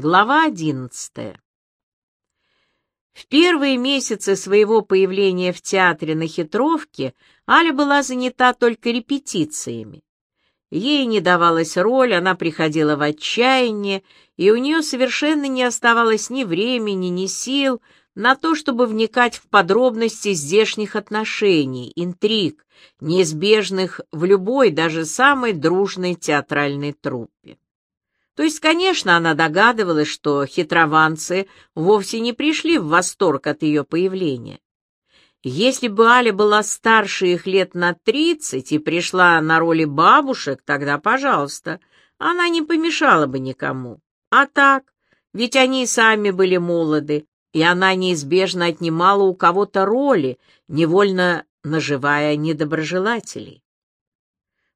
Глава одиннадцатая. В первые месяцы своего появления в театре на Хитровке Аля была занята только репетициями. Ей не давалась роль, она приходила в отчаяние, и у нее совершенно не оставалось ни времени, ни сил на то, чтобы вникать в подробности здешних отношений, интриг, неизбежных в любой, даже самой дружной театральной труппе. То есть, конечно, она догадывалась, что хитрованцы вовсе не пришли в восторг от ее появления. Если бы Аля была старше их лет на тридцать и пришла на роли бабушек, тогда, пожалуйста, она не помешала бы никому. А так, ведь они сами были молоды, и она неизбежно отнимала у кого-то роли, невольно наживая недоброжелателей.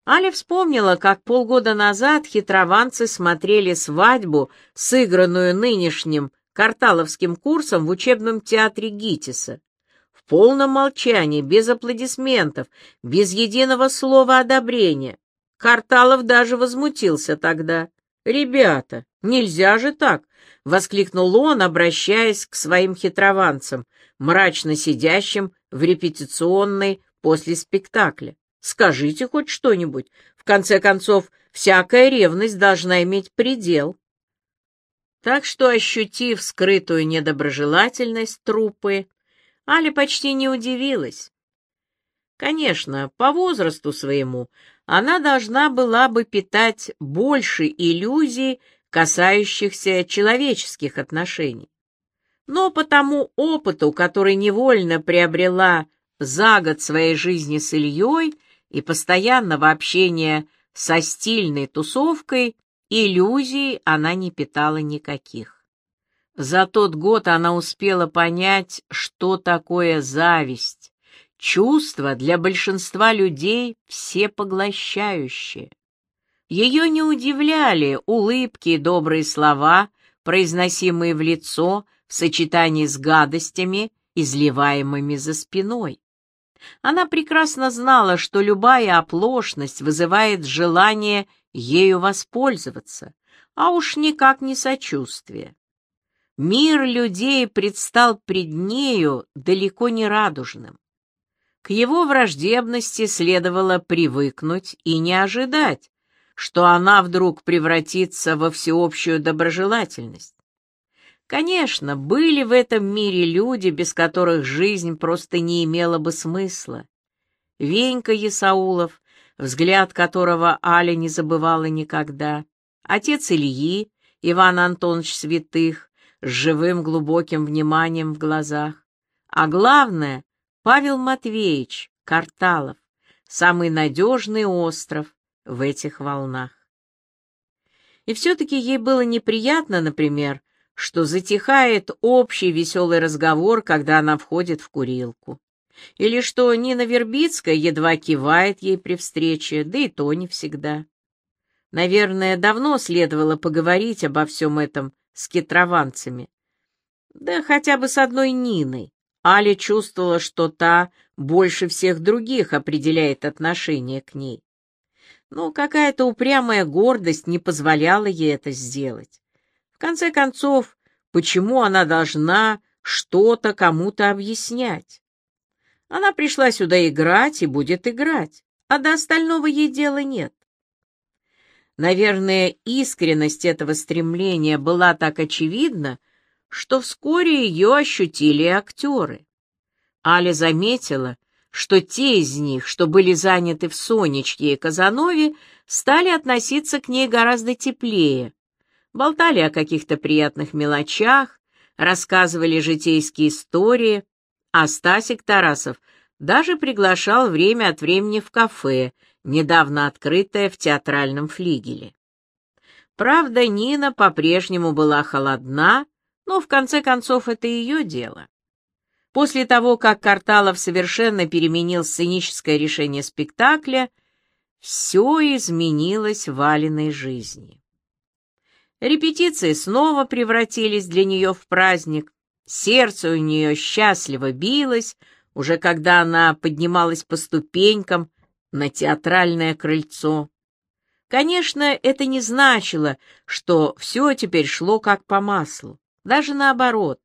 Аля вспомнила, как полгода назад хитрованцы смотрели свадьбу, сыгранную нынешним карталовским курсом в учебном театре ГИТИСа. В полном молчании, без аплодисментов, без единого слова одобрения. Карталов даже возмутился тогда. «Ребята, нельзя же так!» — воскликнул он, обращаясь к своим хитрованцам, мрачно сидящим в репетиционной после спектакля. Скажите хоть что-нибудь. В конце концов, всякая ревность должна иметь предел. Так что, ощутив скрытую недоброжелательность трупы, Аля почти не удивилась. Конечно, по возрасту своему она должна была бы питать больше иллюзий, касающихся человеческих отношений. Но по тому опыту, который невольно приобрела за год своей жизни с Ильей, и постоянного общения со стильной тусовкой иллюзий она не питала никаких. За тот год она успела понять, что такое зависть, чувство для большинства людей всепоглощающее. Ее не удивляли улыбки и добрые слова, произносимые в лицо в сочетании с гадостями, изливаемыми за спиной. Она прекрасно знала, что любая оплошность вызывает желание ею воспользоваться, а уж никак не сочувствие. Мир людей предстал пред нею далеко не радужным. К его враждебности следовало привыкнуть и не ожидать, что она вдруг превратится во всеобщую доброжелательность. Конечно, были в этом мире люди, без которых жизнь просто не имела бы смысла. Венька Есаулов, взгляд которого Аля не забывала никогда, отец Ильи, Иван Антонович Святых, с живым глубоким вниманием в глазах. А главное, Павел Матвеевич Карталов, самый надежный остров в этих волнах. И все-таки ей было неприятно, например, что затихает общий веселый разговор, когда она входит в курилку. Или что Нина Вербицкая едва кивает ей при встрече, да и то не всегда. Наверное, давно следовало поговорить обо всем этом с кетрованцами. Да хотя бы с одной Ниной. Аля чувствовала, что та больше всех других определяет отношение к ней. Но какая-то упрямая гордость не позволяла ей это сделать конце концов, почему она должна что-то кому-то объяснять? Она пришла сюда играть и будет играть, а до остального ей дела нет. Наверное, искренность этого стремления была так очевидна, что вскоре ее ощутили актеры. Аля заметила, что те из них, что были заняты в Сонечке и Казанове, стали относиться к ней гораздо теплее, болтали о каких-то приятных мелочах, рассказывали житейские истории, а Стасик Тарасов даже приглашал время от времени в кафе, недавно открытое в театральном флигеле. Правда, Нина по-прежнему была холодна, но в конце концов это ее дело. После того, как Карталов совершенно переменил сценическое решение спектакля, все изменилось в Валиной жизни. Репетиции снова превратились для нее в праздник. Сердце у нее счастливо билось, уже когда она поднималась по ступенькам на театральное крыльцо. Конечно, это не значило, что все теперь шло как по маслу. Даже наоборот,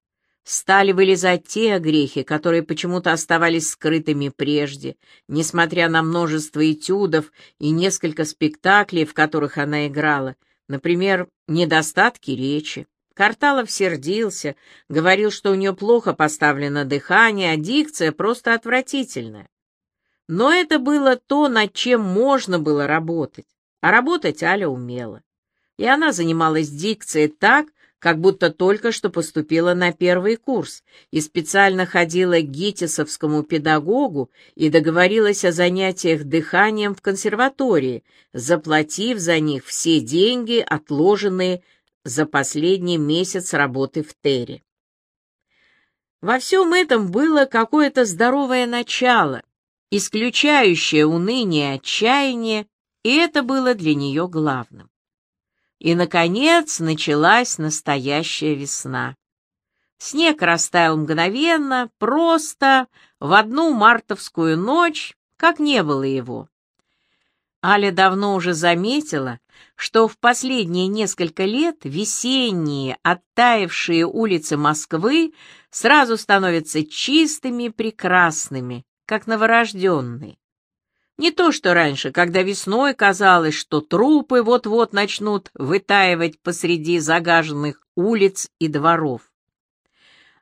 стали вылезать те грехи, которые почему-то оставались скрытыми прежде, несмотря на множество этюдов и несколько спектаклей, в которых она играла, например, недостатки речи. Карталов сердился, говорил, что у нее плохо поставлено дыхание, а дикция просто отвратительная. Но это было то, над чем можно было работать. А работать Аля умела. И она занималась дикцией так, как будто только что поступила на первый курс и специально ходила к гитисовскому педагогу и договорилась о занятиях дыханием в консерватории, заплатив за них все деньги, отложенные за последний месяц работы в Терре. Во всем этом было какое-то здоровое начало, исключающее уныние отчаяние, и это было для нее главным. И, наконец, началась настоящая весна. Снег растаял мгновенно, просто, в одну мартовскую ночь, как не было его. Аля давно уже заметила, что в последние несколько лет весенние, оттаившие улицы Москвы сразу становятся чистыми, прекрасными, как новорожденные. Не то, что раньше, когда весной казалось, что трупы вот-вот начнут вытаивать посреди загаженных улиц и дворов.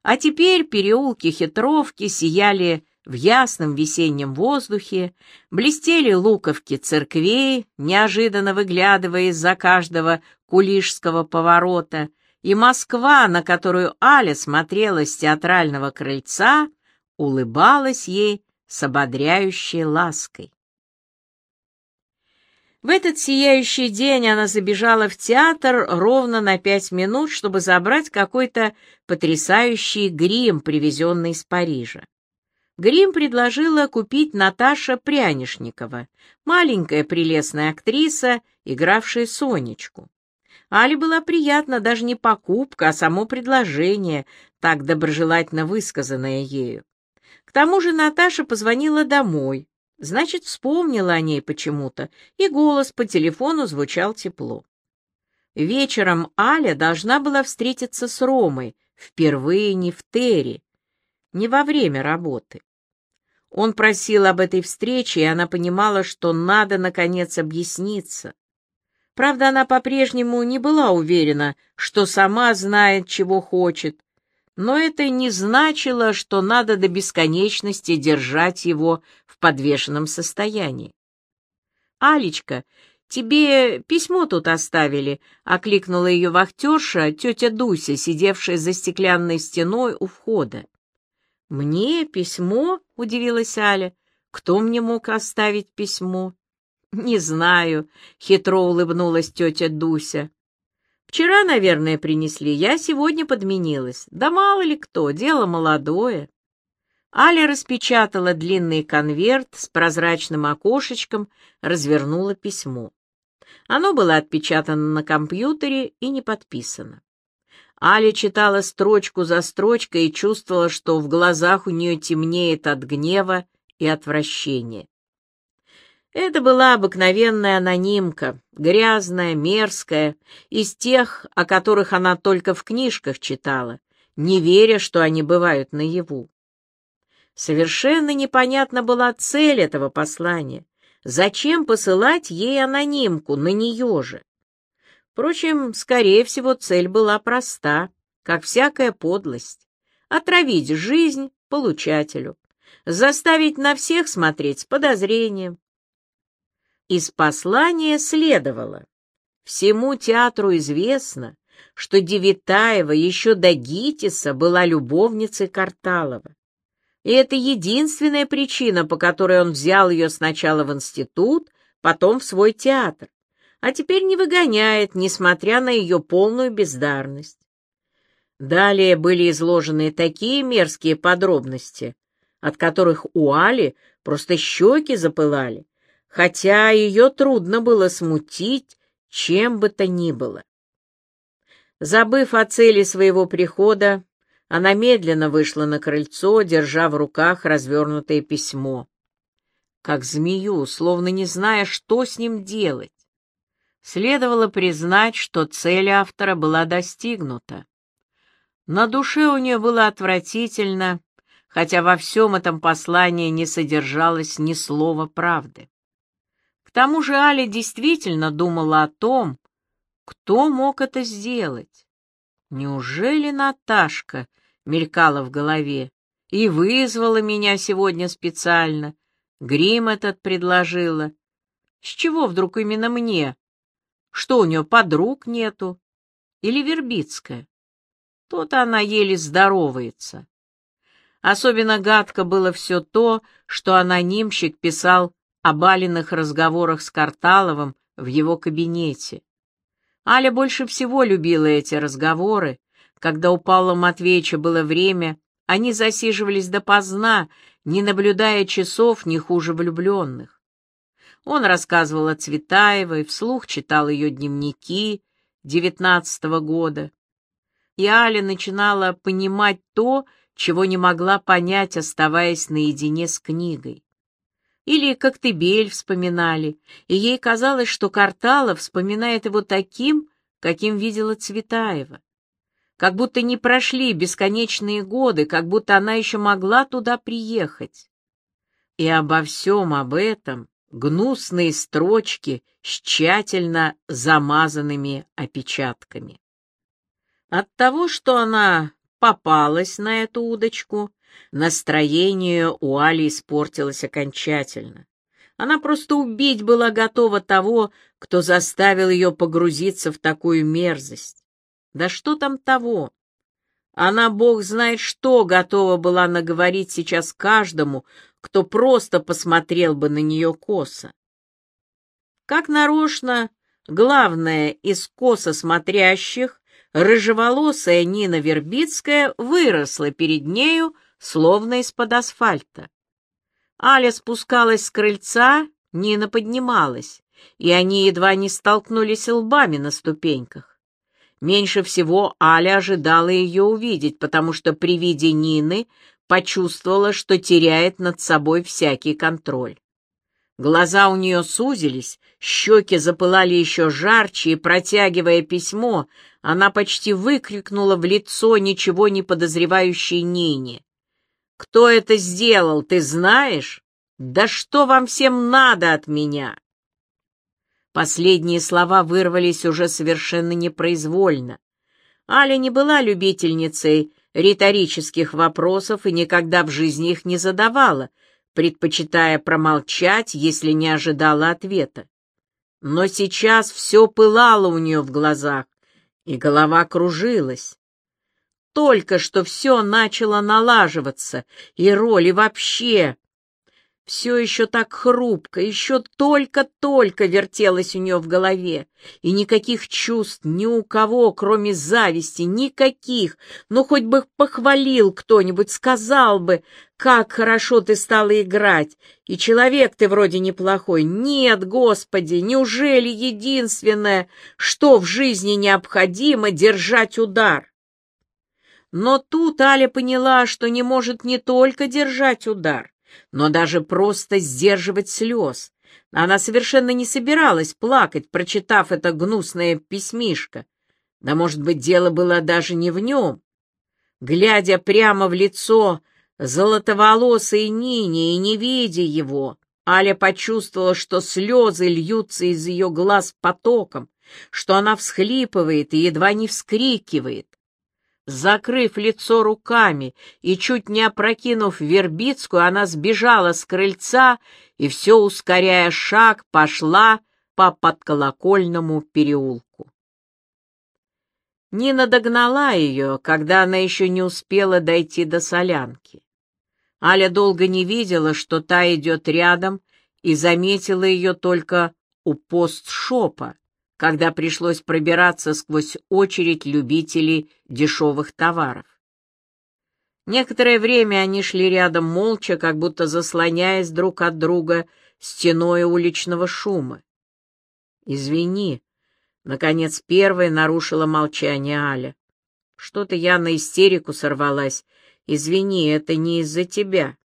А теперь переулки хитровки сияли в ясном весеннем воздухе, блестели луковки церквей, неожиданно выглядывая из-за каждого кулишского поворота, и Москва, на которую Аля смотрела с театрального крыльца, улыбалась ей с ободряющей лаской. В этот сияющий день она забежала в театр ровно на пять минут, чтобы забрать какой-то потрясающий грим, привезенный из Парижа. Грим предложила купить Наташа Прянишникова, маленькая прелестная актриса, игравшая Сонечку. Але была приятна даже не покупка, а само предложение, так доброжелательно высказанное ею. К тому же Наташа позвонила домой, Значит, вспомнила о ней почему-то, и голос по телефону звучал тепло. Вечером Аля должна была встретиться с Ромой, впервые не в Терри, не во время работы. Он просил об этой встрече, и она понимала, что надо, наконец, объясниться. Правда, она по-прежнему не была уверена, что сама знает, чего хочет, но это не значило, что надо до бесконечности держать его в подвешенном состоянии. «Алечка, тебе письмо тут оставили», — окликнула ее вахтерша, тетя Дуся, сидевшая за стеклянной стеной у входа. «Мне письмо?» — удивилась Аля. «Кто мне мог оставить письмо?» «Не знаю», — хитро улыбнулась тетя Дуся. Вчера, наверное, принесли, я сегодня подменилась. Да мало ли кто, дело молодое. Аля распечатала длинный конверт с прозрачным окошечком, развернула письмо. Оно было отпечатано на компьютере и не подписано. Аля читала строчку за строчкой и чувствовала, что в глазах у нее темнеет от гнева и отвращения. Это была обыкновенная анонимка, грязная, мерзкая, из тех, о которых она только в книжках читала, не веря, что они бывают наяву. Совершенно непонятна была цель этого послания. Зачем посылать ей анонимку, на нее же? Впрочем, скорее всего, цель была проста, как всякая подлость. Отравить жизнь получателю, заставить на всех смотреть с подозрением, из послания следовало. Всему театру известно, что Девитаева еще до Гитиса была любовницей Карталова. И это единственная причина, по которой он взял ее сначала в институт, потом в свой театр, а теперь не выгоняет, несмотря на ее полную бездарность. Далее были изложены такие мерзкие подробности, от которых у Али просто щеки запылали, хотя ее трудно было смутить чем бы то ни было. Забыв о цели своего прихода, она медленно вышла на крыльцо, держа в руках развернутое письмо. Как змею, словно не зная, что с ним делать. Следовало признать, что цель автора была достигнута. На душе у нее было отвратительно, хотя во всем этом послании не содержалось ни слова правды. Тому же Аля действительно думала о том, кто мог это сделать. Неужели Наташка мелькала в голове и вызвала меня сегодня специально? Грим этот предложила. С чего вдруг именно мне? Что у нее подруг нету? Или Вербицкая? То-то она еле здоровается. Особенно гадко было все то, что анонимщик писал о Балиных разговорах с Карталовым в его кабинете. Аля больше всего любила эти разговоры. Когда у Павла Матвеевича было время, они засиживались допоздна, не наблюдая часов не хуже влюбленных. Он рассказывал о Цветаевой, вслух читал ее дневники девятнадцатого года. И Аля начинала понимать то, чего не могла понять, оставаясь наедине с книгой. Или Коктебель вспоминали, и ей казалось, что Карталов вспоминает его таким, каким видела Цветаева. Как будто не прошли бесконечные годы, как будто она еще могла туда приехать. И обо всем об этом гнусные строчки с тщательно замазанными опечатками. От того, что она попалась на эту удочку, настроение у Али испортилось окончательно. Она просто убить была готова того, кто заставил ее погрузиться в такую мерзость. Да что там того? Она, бог знает что, готова была наговорить сейчас каждому, кто просто посмотрел бы на нее косо. Как нарочно, главное из косо смотрящих рыжеволосая Нина Вербицкая выросла перед нею, словно из-под асфальта. Аля спускалась с крыльца, Нина поднималась, и они едва не столкнулись лбами на ступеньках. Меньше всего Аля ожидала ее увидеть, потому что при виде Нины почувствовала, что теряет над собой всякий контроль. Глаза у нее сузились, щеки запылали еще жарче, и, протягивая письмо, она почти выкрикнула в лицо ничего не подозревающей Нине. «Кто это сделал, ты знаешь? Да что вам всем надо от меня?» Последние слова вырвались уже совершенно непроизвольно. Аля не была любительницей риторических вопросов и никогда в жизни их не задавала, предпочитая промолчать, если не ожидала ответа. Но сейчас все пылало у нее в глазах, и голова кружилась. Только что все начало налаживаться, и роли вообще все еще так хрупко, еще только-только вертелось у нее в голове, и никаких чувств ни у кого, кроме зависти, никаких, ну хоть бы похвалил кто-нибудь, сказал бы, как хорошо ты стала играть, и человек ты вроде неплохой. Нет, Господи, неужели единственное, что в жизни необходимо, держать удар? Но тут Аля поняла, что не может не только держать удар, но даже просто сдерживать слез. Она совершенно не собиралась плакать, прочитав это гнусное письмишко. Да, может быть, дело было даже не в нем. Глядя прямо в лицо золотоволосой Нине и не видя его, Аля почувствовала, что слезы льются из ее глаз потоком, что она всхлипывает и едва не вскрикивает. Закрыв лицо руками и чуть не опрокинув Вербицкую, она сбежала с крыльца и, все ускоряя шаг, пошла по подколокольному переулку. Нина догнала ее, когда она еще не успела дойти до солянки. Аля долго не видела, что та идет рядом, и заметила ее только у постшопа, когда пришлось пробираться сквозь очередь любителей дешевых товаров. Некоторое время они шли рядом молча, как будто заслоняясь друг от друга стеной уличного шума. «Извини», — наконец первая нарушила молчание Аля. «Что-то я на истерику сорвалась. Извини, это не из-за тебя».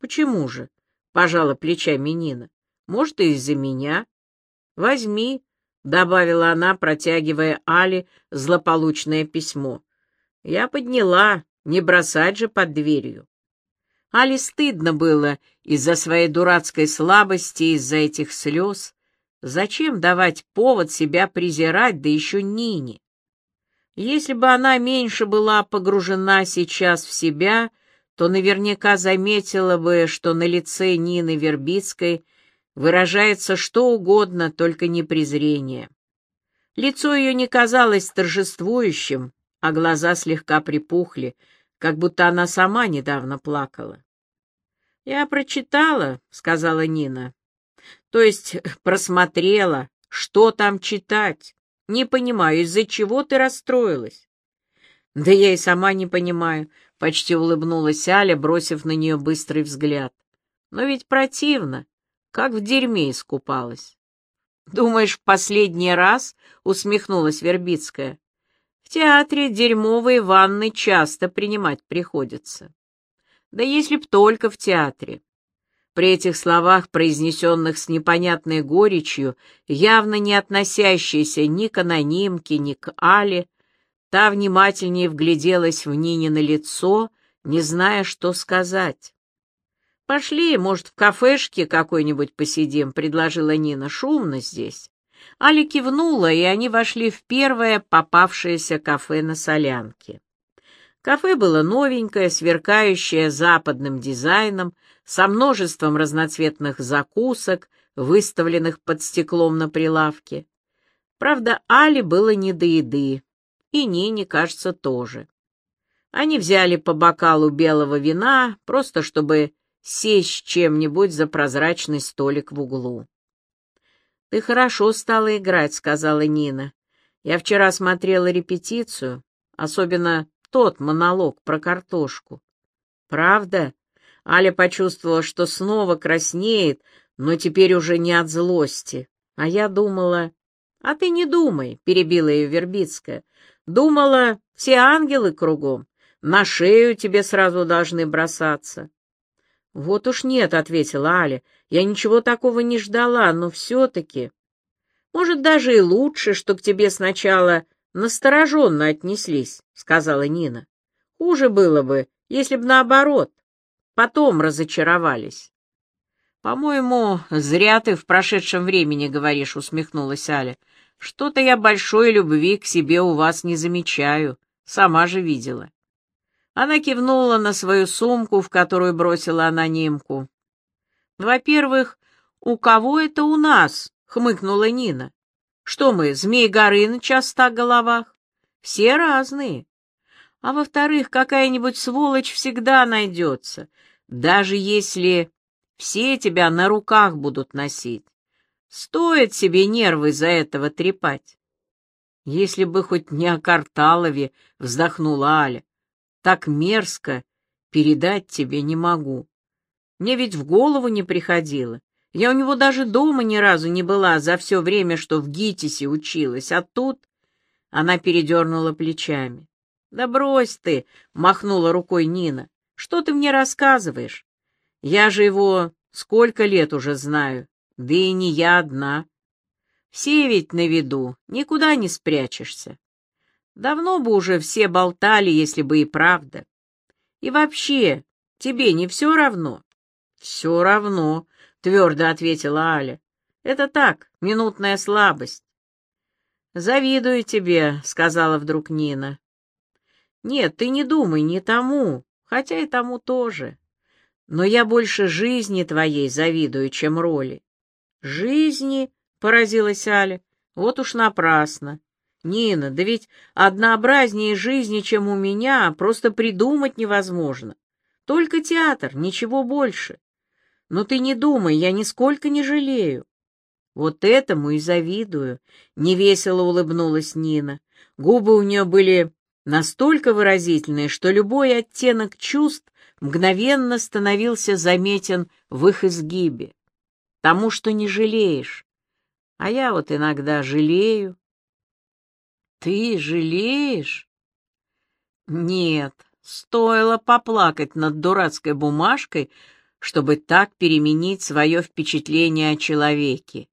«Почему же?» — пожала плечами Нина. «Может, и из-за меня. Возьми, — добавила она, протягивая Али злополучное письмо. «Я подняла, не бросать же под дверью». Али стыдно было из-за своей дурацкой слабости, из-за этих слез. Зачем давать повод себя презирать, да еще Нине? Если бы она меньше была погружена сейчас в себя, то наверняка заметила бы, что на лице Нины Вербицкой выражается что угодно, только не презрение. Лицо ее не казалось торжествующим, а глаза слегка припухли, как будто она сама недавно плакала. «Я прочитала», — сказала Нина. «То есть просмотрела, что там читать. Не понимаю, из-за чего ты расстроилась?» «Да я и сама не понимаю», — почти улыбнулась Аля, бросив на нее быстрый взгляд. «Но ведь противно, как в дерьме искупалась». «Думаешь, в последний раз?» — усмехнулась Вербицкая. «В театре дерьмовые ванны часто принимать приходится». «Да если б только в театре». При этих словах, произнесенных с непонятной горечью, явно не относящейся ни к анонимке, ни к Але, та внимательнее вгляделась в Нинино лицо, не зная, что сказать. «Пошли, может, в кафешке какой-нибудь посидим», — предложила Нина. «Шумно здесь». Аля кивнула, и они вошли в первое попавшееся кафе на Солянке. Кафе было новенькое, сверкающее западным дизайном, со множеством разноцветных закусок, выставленных под стеклом на прилавке. Правда, Али было не до еды, и Нине, кажется, тоже. Они взяли по бокалу белого вина, просто чтобы сесть чем-нибудь за прозрачный столик в углу. «Ты хорошо стала играть», — сказала Нина. «Я вчера смотрела репетицию, особенно тот монолог про картошку». «Правда?» Аля почувствовала, что снова краснеет, но теперь уже не от злости. А я думала... «А ты не думай», — перебила ее Вербицкая. «Думала, все ангелы кругом, на шею тебе сразу должны бросаться». «Вот уж нет», — ответила Аля, — «я ничего такого не ждала, но все-таки...» «Может, даже и лучше, что к тебе сначала настороженно отнеслись», — сказала Нина. «Хуже было бы, если б наоборот, потом разочаровались». «По-моему, зря ты в прошедшем времени говоришь», — усмехнулась Аля. «Что-то я большой любви к себе у вас не замечаю, сама же видела». Она кивнула на свою сумку, в которую бросила анонимку. «Во-первых, у кого это у нас?» — хмыкнула Нина. «Что мы, Змей Горыныч о ста головах? Все разные. А во-вторых, какая-нибудь сволочь всегда найдется, даже если все тебя на руках будут носить. Стоит себе нервы за этого трепать». «Если бы хоть не о Карталове», — вздохнула Аля так мерзко, передать тебе не могу. Мне ведь в голову не приходило. Я у него даже дома ни разу не была за все время, что в ГИТИСе училась, а тут...» Она передернула плечами. «Да брось ты!» — махнула рукой Нина. «Что ты мне рассказываешь? Я же его сколько лет уже знаю, да и не я одна. Все ведь на виду, никуда не спрячешься. Давно бы уже все болтали, если бы и правда. И вообще, тебе не все равно? Все равно, твердо ответила Аля. Это так, минутная слабость. Завидую тебе, сказала вдруг Нина. Нет, ты не думай, не тому, хотя и тому тоже. Но я больше жизни твоей завидую, чем роли. Жизни, поразилась Аля, вот уж напрасно. Нина, да ведь однообразнее жизни, чем у меня, просто придумать невозможно. Только театр, ничего больше. Но ты не думай, я нисколько не жалею. Вот этому и завидую, — невесело улыбнулась Нина. Губы у нее были настолько выразительные, что любой оттенок чувств мгновенно становился заметен в их изгибе. Тому, что не жалеешь. А я вот иногда жалею. Ты жалеешь? Нет, стоило поплакать над дурацкой бумажкой, чтобы так переменить свое впечатление о человеке.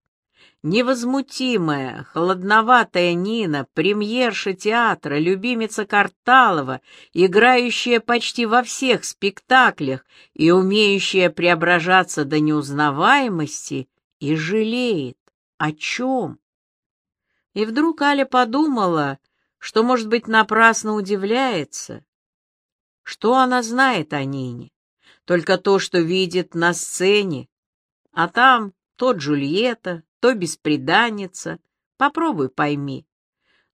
Невозмутимая, холодноватая Нина, премьерша театра, любимица Карталова, играющая почти во всех спектаклях и умеющая преображаться до неузнаваемости, и жалеет. О чем? И вдруг Аля подумала, что, может быть, напрасно удивляется. Что она знает о Нине? Только то, что видит на сцене. А там то Джульетта, то беспреданница. Попробуй пойми.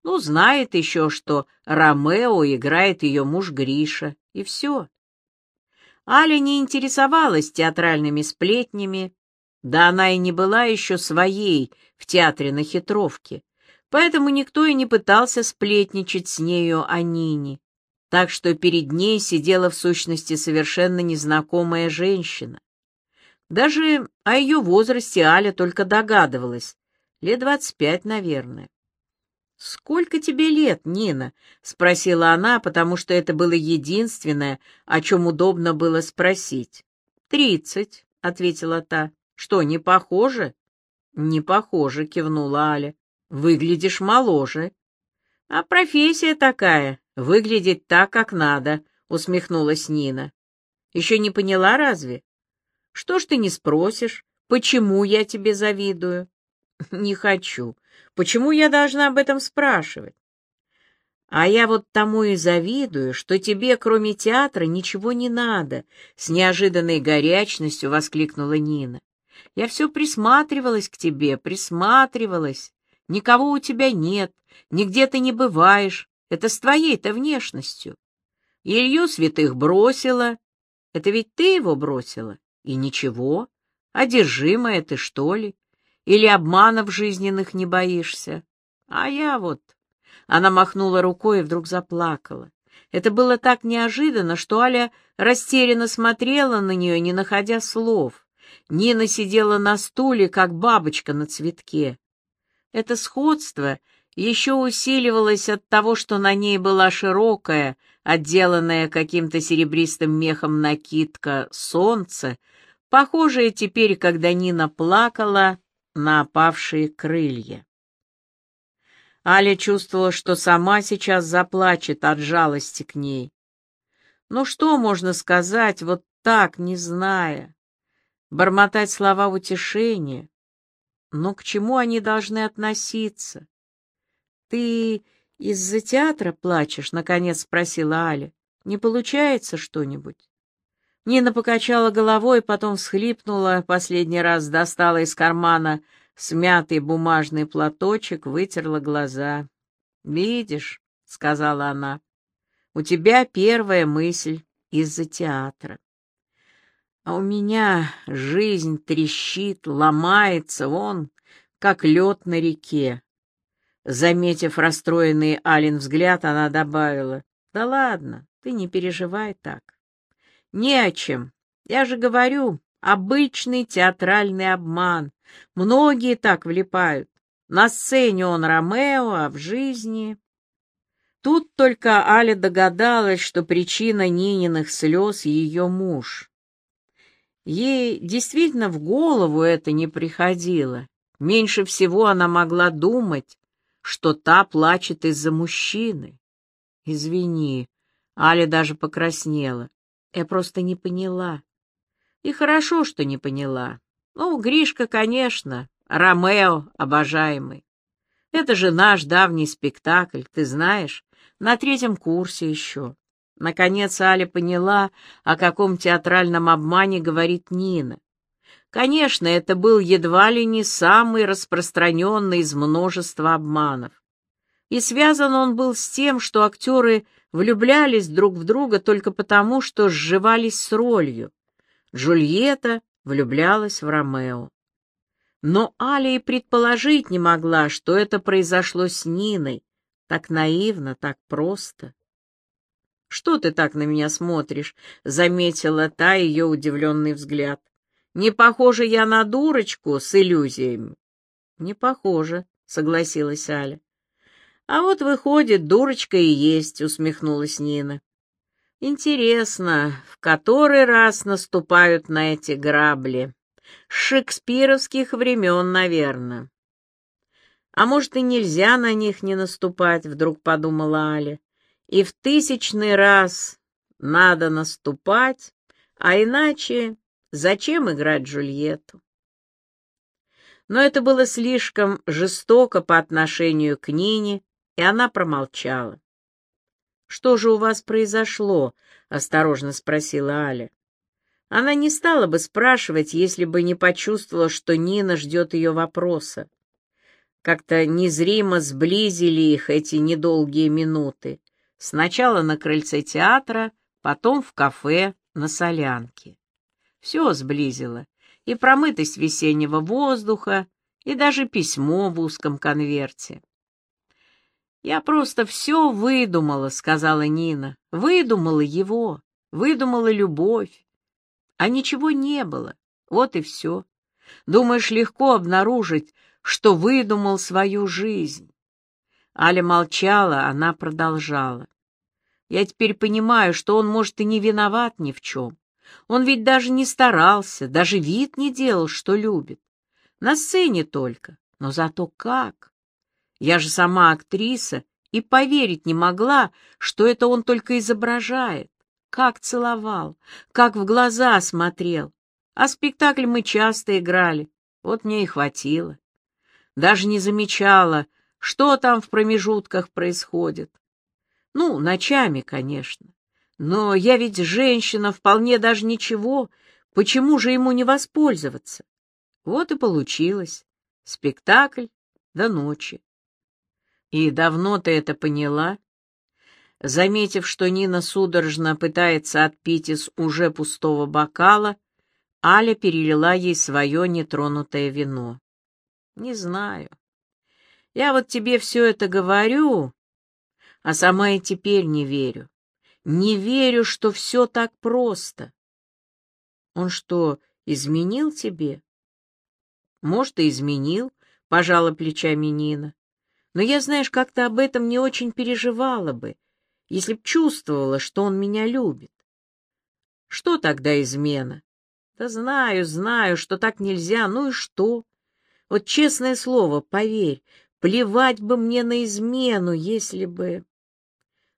Ну, знает еще, что Ромео играет ее муж Гриша, и все. Аля не интересовалась театральными сплетнями, да она и не была еще своей в театре на хитровке, поэтому никто и не пытался сплетничать с нею о Нине, так что перед ней сидела в сущности совершенно незнакомая женщина. Даже о ее возрасте Аля только догадывалась. Лет двадцать пять, наверное. «Сколько тебе лет, Нина?» — спросила она, потому что это было единственное, о чем удобно было спросить. «Тридцать», — ответила та. «Что, не похоже?» «Не похоже», — кивнула Аля. «Выглядишь моложе». «А профессия такая, выглядеть так, как надо», — усмехнулась Нина. «Еще не поняла разве? Что ж ты не спросишь, почему я тебе завидую? Не хочу. Почему я должна об этом спрашивать? А я вот тому и завидую, что тебе, кроме театра, ничего не надо, с неожиданной горячностью воскликнула Нина. Я все присматривалась к тебе, присматривалась. Никого у тебя нет, нигде ты не бываешь. Это с твоей-то внешностью. Илью святых бросила. Это ведь ты его бросила. И ничего, одержимая ты, что ли? Или обманов жизненных не боишься? А я вот... Она махнула рукой и вдруг заплакала. Это было так неожиданно, что Аля растерянно смотрела на нее, не находя слов. Нина сидела на стуле, как бабочка на цветке. Это сходство еще усиливалось от того, что на ней была широкая, отделанная каким-то серебристым мехом накидка солнце, похожее теперь, когда Нина плакала, на опавшие крылья. Аля чувствовала, что сама сейчас заплачет от жалости к ней. Ну что можно сказать, вот так, не зная? Бормотать слова утешения? Но к чему они должны относиться? Ты из-за театра плачешь, — наконец спросила Аля. Не получается что-нибудь? Нина покачала головой, потом всхлипнула, последний раз достала из кармана смятый бумажный платочек, вытерла глаза. «Видишь», — сказала она, — «у тебя первая мысль из-за театра. А у меня жизнь трещит, ломается, он, как лед на реке». Заметив расстроенный Алин взгляд, она добавила, «Да ладно, ты не переживай так. Не о чем. Я же говорю, обычный театральный обман. Многие так влипают. На сцене он Ромео, а в жизни... Тут только Аля догадалась, что причина Нининых слез — ее муж. Ей действительно в голову это не приходило. Меньше всего она могла думать, что та плачет из-за мужчины. Извини, Аля даже покраснела. Я просто не поняла. И хорошо, что не поняла. Ну, Гришка, конечно, Ромео, обожаемый. Это же наш давний спектакль, ты знаешь, на третьем курсе еще. Наконец Аля поняла, о каком театральном обмане говорит Нина. Конечно, это был едва ли не самый распространенный из множества обманов. И связан он был с тем, что актеры влюблялись друг в друга только потому, что сживались с ролью. Джульетта влюблялась в Ромео. Но Аля и предположить не могла, что это произошло с Ниной. Так наивно, так просто. «Что ты так на меня смотришь?» — заметила та ее удивленный взгляд. «Не похожа я на дурочку с иллюзиями?» «Не похоже», — согласилась Аля. А вот выходит, дурочка и есть, усмехнулась Нина. Интересно, в который раз наступают на эти грабли? С шекспировских времен, наверное. А может, и нельзя на них не наступать, вдруг подумала Аля. И в тысячный раз надо наступать, а иначе зачем играть Джульетту? Но это было слишком жестоко по отношению к Нине, и она промолчала. «Что же у вас произошло?» — осторожно спросила Аля. Она не стала бы спрашивать, если бы не почувствовала, что Нина ждет ее вопроса. Как-то незримо сблизили их эти недолгие минуты. Сначала на крыльце театра, потом в кафе на солянке. Все сблизило. И промытость весеннего воздуха, и даже письмо в узком конверте. «Я просто все выдумала», — сказала Нина. «Выдумала его, выдумала любовь. А ничего не было. Вот и все. Думаешь, легко обнаружить, что выдумал свою жизнь?» Аля молчала, она продолжала. «Я теперь понимаю, что он, может, и не виноват ни в чем. Он ведь даже не старался, даже вид не делал, что любит. На сцене только, но зато как!» Я же сама актриса и поверить не могла, что это он только изображает. Как целовал, как в глаза смотрел. А спектакль мы часто играли, вот мне и хватило. Даже не замечала, что там в промежутках происходит. Ну, ночами, конечно. Но я ведь женщина, вполне даже ничего. Почему же ему не воспользоваться? Вот и получилось. Спектакль до ночи. «И давно ты это поняла?» Заметив, что Нина судорожно пытается отпить из уже пустого бокала, Аля перелила ей свое нетронутое вино. «Не знаю. Я вот тебе все это говорю, а сама и теперь не верю. Не верю, что все так просто. Он что, изменил тебе?» «Может, и изменил», — пожала плечами Нина. Но я, знаешь, как-то об этом не очень переживала бы, если б чувствовала, что он меня любит. Что тогда измена? Да знаю, знаю, что так нельзя, ну и что? Вот честное слово, поверь, плевать бы мне на измену, если бы...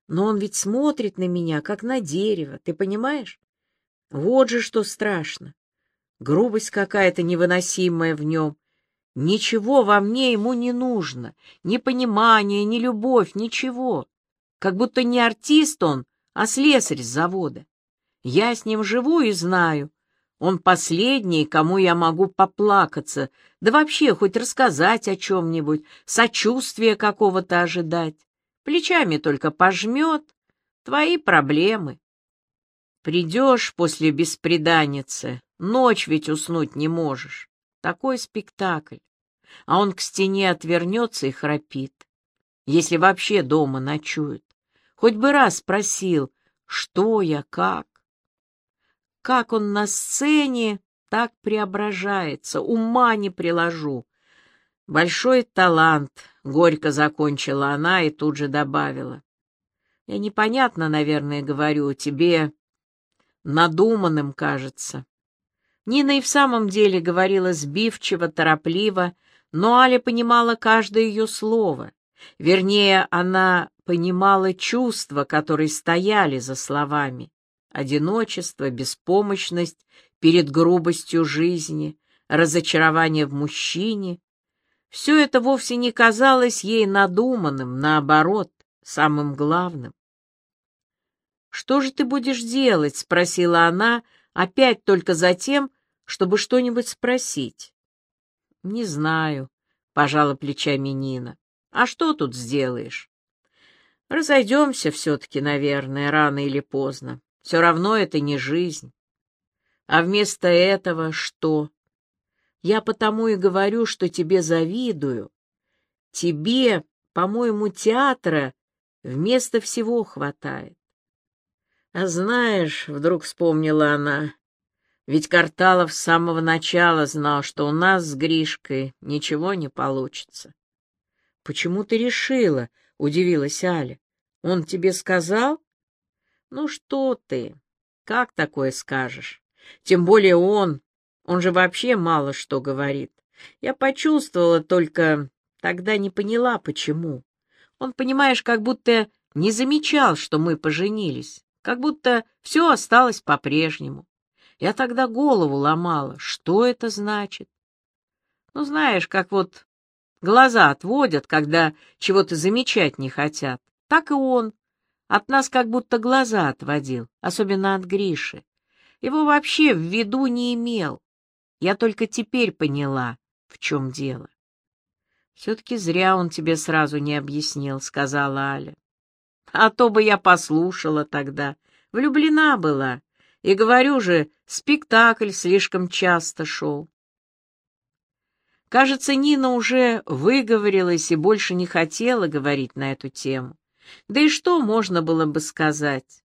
Но он ведь смотрит на меня, как на дерево, ты понимаешь? Вот же что страшно. Грубость какая-то невыносимая в нем, Ничего во мне ему не нужно, ни понимания, ни любовь, ничего. Как будто не артист он, а слесарь с завода. Я с ним живу и знаю. Он последний, кому я могу поплакаться, да вообще хоть рассказать о чем-нибудь, сочувствия какого-то ожидать. Плечами только пожмет. Твои проблемы. Придешь после беспреданницы, ночь ведь уснуть не можешь. Такой спектакль а он к стене отвернется и храпит, если вообще дома ночует. Хоть бы раз спросил, что я, как. Как он на сцене так преображается, ума не приложу. Большой талант, — горько закончила она и тут же добавила. Я непонятно, наверное, говорю, тебе надуманным кажется. Нина и в самом деле говорила сбивчиво, торопливо, но Аля понимала каждое ее слово. Вернее, она понимала чувства, которые стояли за словами. Одиночество, беспомощность перед грубостью жизни, разочарование в мужчине. Все это вовсе не казалось ей надуманным, наоборот, самым главным. «Что же ты будешь делать?» — спросила она, опять только за тем, чтобы что-нибудь спросить. «Не знаю», — пожала плечами Нина. «А что тут сделаешь?» «Разойдемся все-таки, наверное, рано или поздно. Все равно это не жизнь. А вместо этого что? Я потому и говорю, что тебе завидую. Тебе, по-моему, театра вместо всего хватает. А знаешь, вдруг вспомнила она, ведь Карталов с самого начала знал, что у нас с Гришкой ничего не получится. — Почему ты решила? — удивилась Аля. — Он тебе сказал? — Ну что ты, как такое скажешь? Тем более он, он же вообще мало что говорит. Я почувствовала только, тогда не поняла, почему. Он, понимаешь, как будто не замечал, что мы поженились, как будто все осталось по-прежнему. Я тогда голову ломала, что это значит. Ну, знаешь, как вот глаза отводят, когда чего-то замечать не хотят, так и он. От нас как будто глаза отводил, особенно от Гриши. Его вообще в виду не имел. Я только теперь поняла, в чем дело. «Все-таки зря он тебе сразу не объяснил», — сказала Аля. «А то бы я послушала тогда. Влюблена была. И говорю же, спектакль слишком часто шел». Кажется, Нина уже выговорилась и больше не хотела говорить на эту тему. Да и что можно было бы сказать?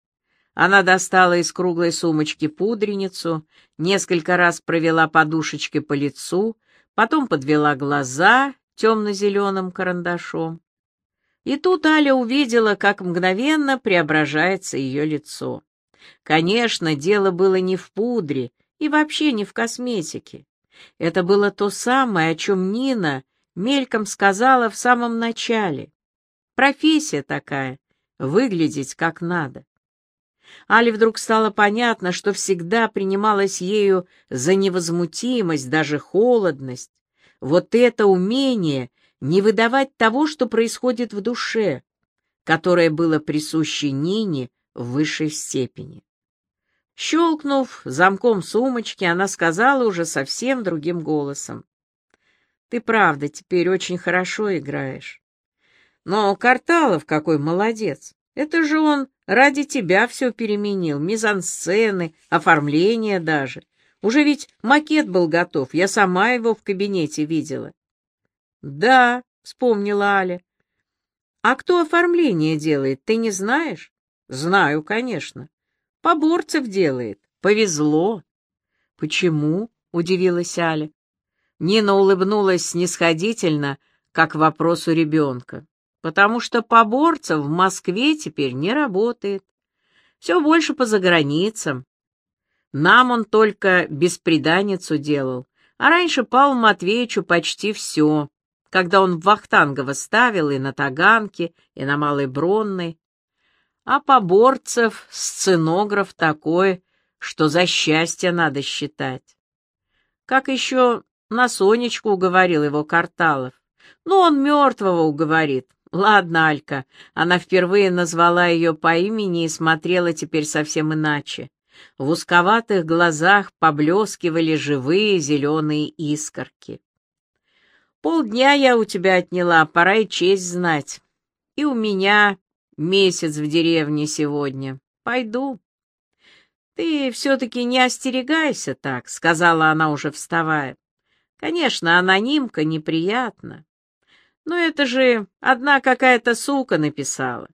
Она достала из круглой сумочки пудреницу, несколько раз провела подушечкой по лицу, потом подвела глаза темно-зеленым карандашом. И тут Аля увидела, как мгновенно преображается ее лицо. Конечно, дело было не в пудре и вообще не в косметике. Это было то самое, о чем Нина мельком сказала в самом начале. Профессия такая — выглядеть как надо. Але вдруг стало понятно, что всегда принималась ею за невозмутимость, даже холодность. Вот это умение не выдавать того, что происходит в душе, которое было присуще Нине в высшей степени. Щелкнув замком сумочки, она сказала уже совсем другим голосом. «Ты правда теперь очень хорошо играешь. Но Карталов какой молодец! Это же он ради тебя все переменил, мизансцены, оформление даже. Уже ведь макет был готов, я сама его в кабинете видела. Да, вспомнила Аля. А кто оформление делает, ты не знаешь? Знаю, конечно. Поборцев делает. Повезло. Почему? Удивилась Аля. Нина улыбнулась снисходительно, как вопросу ребенка потому что поборцев в Москве теперь не работает. Все больше по заграницам. Нам он только бесприданницу делал, а раньше Павлу Матвеевичу почти все, когда он в Вахтангово ставил и на Таганке, и на Малой Бронной. А поборцев сценограф такой, что за счастье надо считать. Как еще на Сонечку уговорил его Карталов. Ну, он мертвого уговорит, Ладно, Алька, она впервые назвала ее по имени и смотрела теперь совсем иначе. В узковатых глазах поблескивали живые зеленые искорки. Полдня я у тебя отняла, пора и честь знать. И у меня месяц в деревне сегодня. Пойду. Ты все-таки не остерегайся так, сказала она уже вставая. Конечно, анонимка неприятна. Но это же одна какая-то сука написала.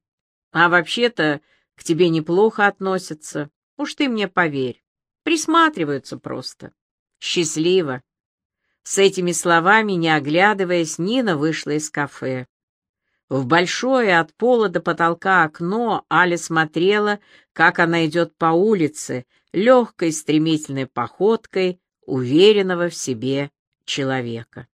А вообще-то к тебе неплохо относятся. Уж ты мне поверь. Присматриваются просто. Счастливо. С этими словами, не оглядываясь, Нина вышла из кафе. В большое от пола до потолка окно Аля смотрела, как она идет по улице, легкой стремительной походкой уверенного в себе человека.